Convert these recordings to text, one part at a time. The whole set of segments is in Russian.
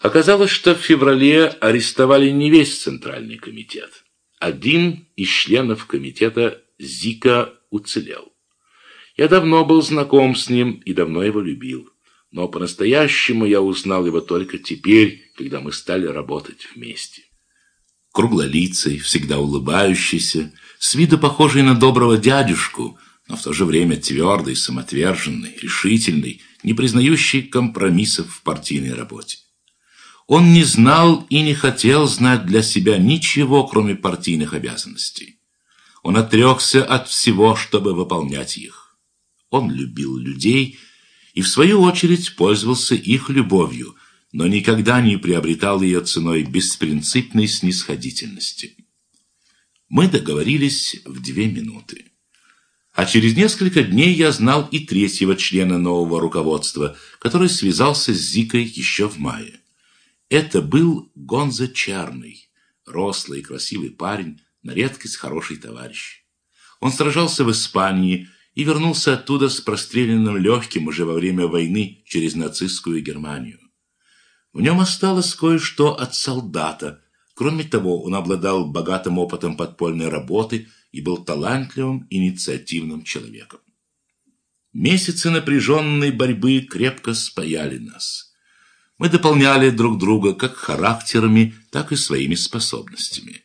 Оказалось, что в феврале арестовали не весь Центральный комитет. Один из членов комитета Зика уцелел. Я давно был знаком с ним и давно его любил. Но по-настоящему я узнал его только теперь, когда мы стали работать вместе. Круглолицый, всегда улыбающийся, с виду похожий на доброго дядюшку, но в то же время твердый, самоотверженный, решительный, не признающий компромиссов в партийной работе. Он не знал и не хотел знать для себя ничего, кроме партийных обязанностей. Он отрекся от всего, чтобы выполнять их. Он любил людей и, в свою очередь, пользовался их любовью, но никогда не приобретал ее ценой беспринципной снисходительности. Мы договорились в две минуты. А через несколько дней я знал и третьего члена нового руководства, который связался с Зикой еще в мае. Это был Гонза Чарный, рослый и красивый парень, на редкость хороший товарищ. Он сражался в Испании и вернулся оттуда с простреленным легким уже во время войны через нацистскую Германию. В нем осталось кое-что от солдата. Кроме того, он обладал богатым опытом подпольной работы и был талантливым, инициативным человеком. Месяцы напряженной борьбы крепко спаяли нас. Мы дополняли друг друга как характерами, так и своими способностями.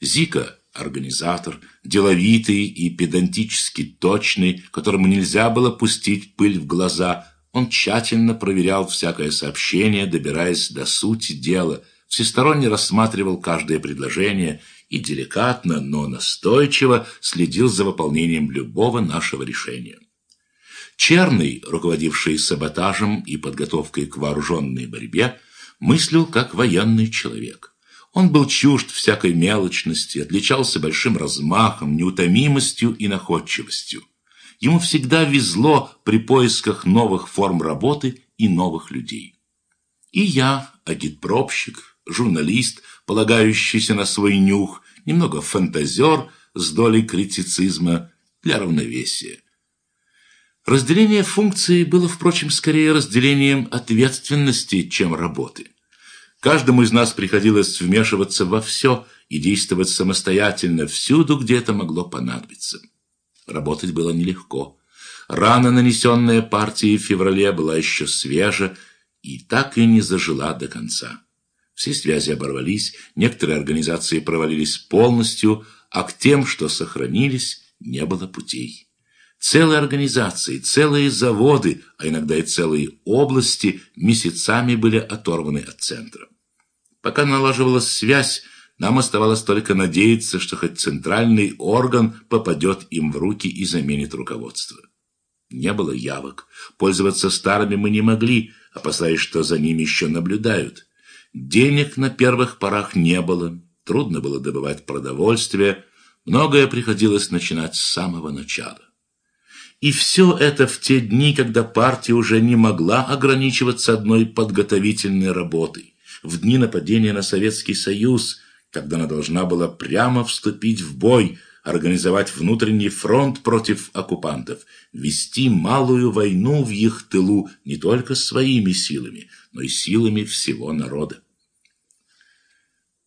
Зика Организатор, деловитый и педантически точный, которому нельзя было пустить пыль в глаза, он тщательно проверял всякое сообщение, добираясь до сути дела, всесторонне рассматривал каждое предложение и деликатно, но настойчиво следил за выполнением любого нашего решения. Черный, руководивший саботажем и подготовкой к вооруженной борьбе, мыслил как военный человек. Он был чужд всякой мелочности, отличался большим размахом, неутомимостью и находчивостью. Ему всегда везло при поисках новых форм работы и новых людей. И я, агитпробщик, журналист, полагающийся на свой нюх, немного фантазер с долей критицизма для равновесия. Разделение функций было, впрочем, скорее разделением ответственности, чем работы. Каждому из нас приходилось вмешиваться во все и действовать самостоятельно всюду, где это могло понадобиться. Работать было нелегко. Рана, нанесенная партией в феврале, была еще свежа и так и не зажила до конца. Все связи оборвались, некоторые организации провалились полностью, а к тем, что сохранились, не было путей. Целые организации, целые заводы, а иногда и целые области месяцами были оторваны от центра. Пока налаживалась связь, нам оставалось только надеяться, что хоть центральный орган попадет им в руки и заменит руководство. Не было явок. Пользоваться старыми мы не могли, опасаясь, что за ними еще наблюдают. Денег на первых порах не было. Трудно было добывать продовольствие. Многое приходилось начинать с самого начала. И все это в те дни, когда партия уже не могла ограничиваться одной подготовительной работой в дни нападения на Советский Союз, когда она должна была прямо вступить в бой, организовать внутренний фронт против оккупантов, вести малую войну в их тылу не только своими силами, но и силами всего народа.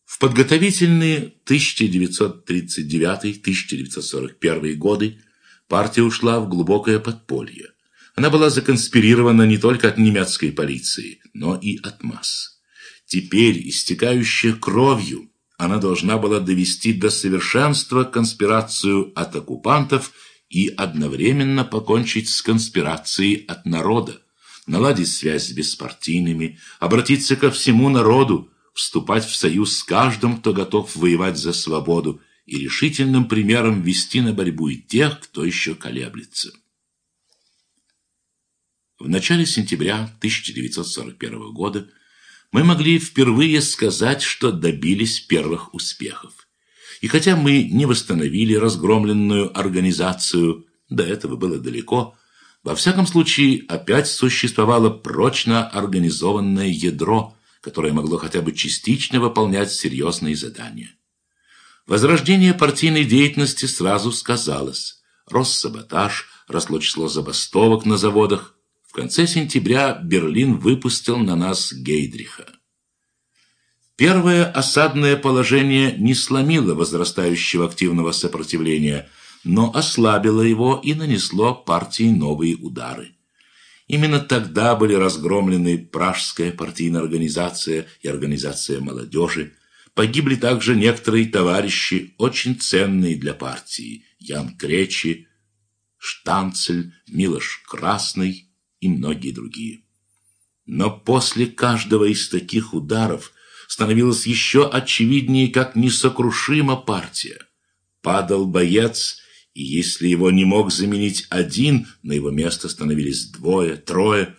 В подготовительные 1939-1941 годы партия ушла в глубокое подполье. Она была законспирирована не только от немецкой полиции, но и от масс. Теперь, истекающая кровью, она должна была довести до совершенства конспирацию от оккупантов и одновременно покончить с конспирацией от народа, наладить связь с беспартийными, обратиться ко всему народу, вступать в союз с каждым, кто готов воевать за свободу, и решительным примером вести на борьбу и тех, кто еще колеблется. В начале сентября 1941 года мы могли впервые сказать, что добились первых успехов. И хотя мы не восстановили разгромленную организацию, до этого было далеко, во всяком случае опять существовало прочно организованное ядро, которое могло хотя бы частично выполнять серьезные задания. Возрождение партийной деятельности сразу сказалось. Рос саботаж, росло число забастовок на заводах, конце сентября Берлин выпустил на нас Гейдриха. Первое осадное положение не сломило возрастающего активного сопротивления, но ослабило его и нанесло партии новые удары. Именно тогда были разгромлены Пражская партийная организация и организация молодежи. Погибли также некоторые товарищи, очень ценные для партии. Ян Кречи, Штанцель, Милош Красный и многие другие. Но после каждого из таких ударов становилось еще очевиднее, как несокрушима партия. Падал боец – и если его не мог заменить один, на его место становились двое, трое.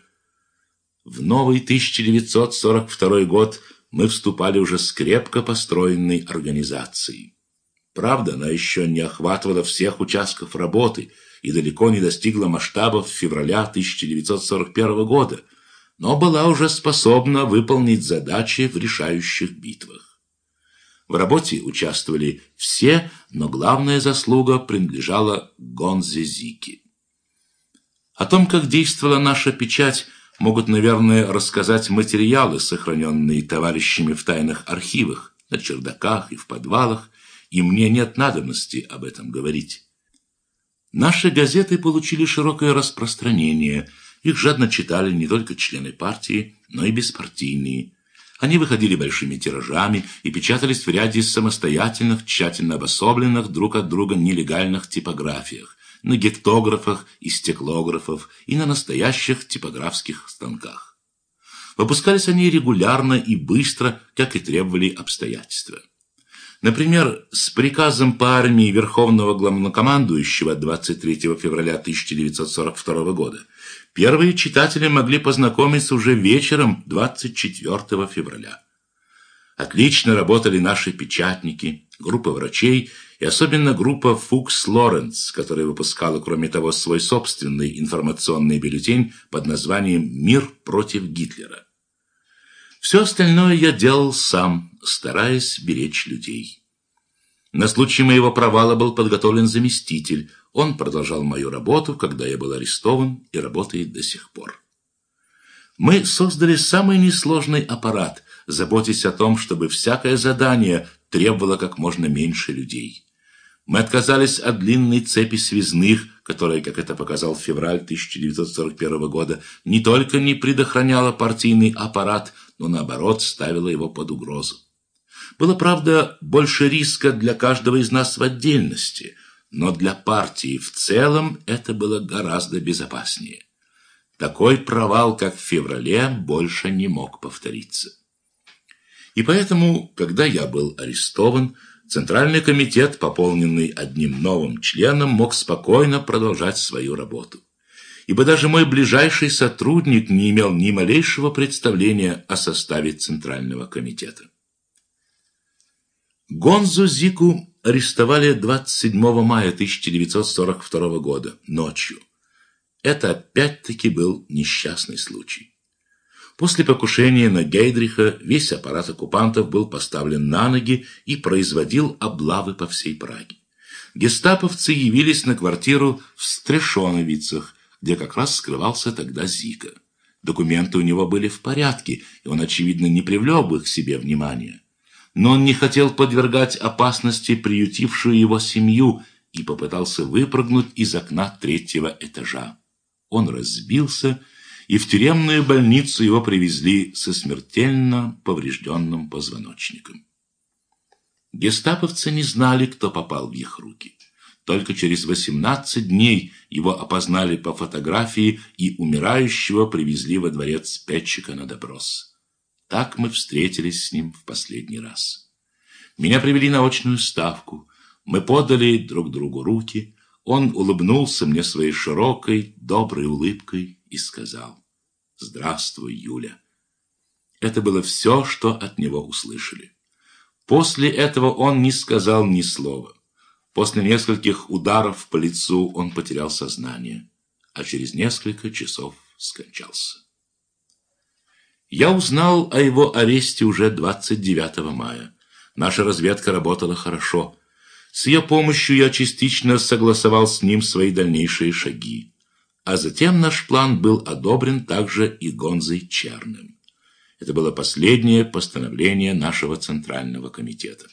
В новый 1942 год мы вступали уже с крепко построенной организацией. Правда, она еще не охватывала всех участков работы и далеко не достигла масштабов февраля 1941 года, но была уже способна выполнить задачи в решающих битвах. В работе участвовали все, но главная заслуга принадлежала Гонзе Зики. О том, как действовала наша печать, могут, наверное, рассказать материалы, сохраненные товарищами в тайных архивах, на чердаках и в подвалах, и мне нет надобности об этом говорить. Наши газеты получили широкое распространение, их жадно читали не только члены партии, но и беспартийные. Они выходили большими тиражами и печатались в ряде самостоятельных, тщательно обособленных друг от друга нелегальных типографиях, на гектографах и стеклографов и на настоящих типографских станках. Выпускались они регулярно и быстро, как и требовали обстоятельства. Например, с приказом по армии Верховного Главнокомандующего 23 февраля 1942 года Первые читатели могли познакомиться уже вечером 24 февраля. Отлично работали наши печатники, группа врачей и особенно группа Фукс Лоренц, которая выпускала, кроме того, свой собственный информационный бюллетень под названием «Мир против Гитлера». Все остальное я делал сам, стараясь беречь людей. На случай моего провала был подготовлен заместитель, он продолжал мою работу, когда я был арестован, и работает до сих пор. Мы создали самый несложный аппарат, заботясь о том, чтобы всякое задание требовало как можно меньше людей. Мы отказались от длинной цепи связных, которая, как это показал февраль 1941 года, не только не предохраняла партийный аппарат, но наоборот ставила его под угрозу. Было, правда, больше риска для каждого из нас в отдельности – но для партии в целом это было гораздо безопаснее. Такой провал, как в феврале, больше не мог повториться. И поэтому, когда я был арестован, Центральный комитет, пополненный одним новым членом, мог спокойно продолжать свою работу. Ибо даже мой ближайший сотрудник не имел ни малейшего представления о составе Центрального комитета. Гонзу Зику арестовали 27 мая 1942 года, ночью. Это опять-таки был несчастный случай. После покушения на Гейдриха весь аппарат оккупантов был поставлен на ноги и производил облавы по всей Праге. Гестаповцы явились на квартиру в Стрешоновицах, где как раз скрывался тогда Зика. Документы у него были в порядке, и он, очевидно, не привлек бы к себе внимания но он не хотел подвергать опасности приютившую его семью и попытался выпрыгнуть из окна третьего этажа. Он разбился, и в тюремную больницу его привезли со смертельно поврежденным позвоночником. Гестаповцы не знали, кто попал в их руки. Только через 18 дней его опознали по фотографии и умирающего привезли во дворец Петчика на допрос. Так мы встретились с ним в последний раз. Меня привели на очную ставку. Мы подали друг другу руки. Он улыбнулся мне своей широкой, доброй улыбкой и сказал «Здравствуй, Юля». Это было все, что от него услышали. После этого он не сказал ни слова. После нескольких ударов по лицу он потерял сознание, а через несколько часов скончался. Я узнал о его аресте уже 29 мая. Наша разведка работала хорошо. С ее помощью я частично согласовал с ним свои дальнейшие шаги. А затем наш план был одобрен также и Гонзой Черным. Это было последнее постановление нашего Центрального комитета.